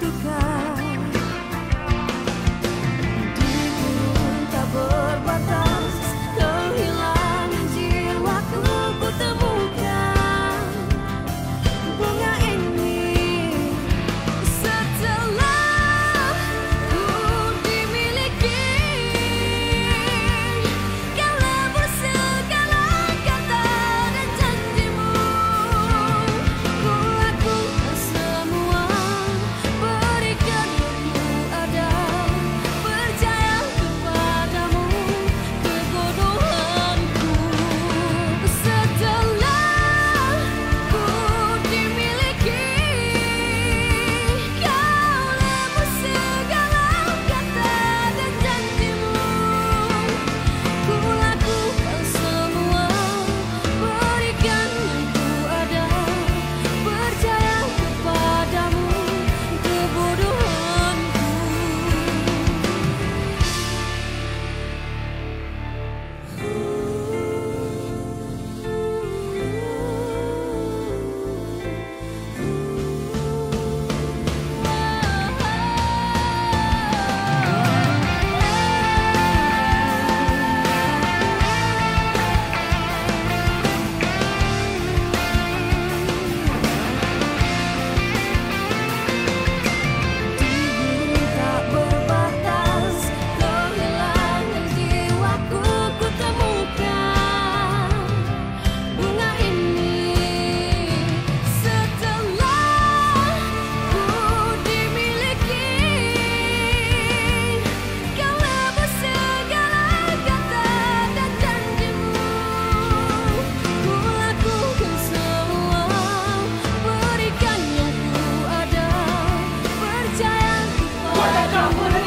tukar Let's it.